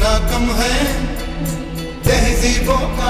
कितना कम है तहजीबों का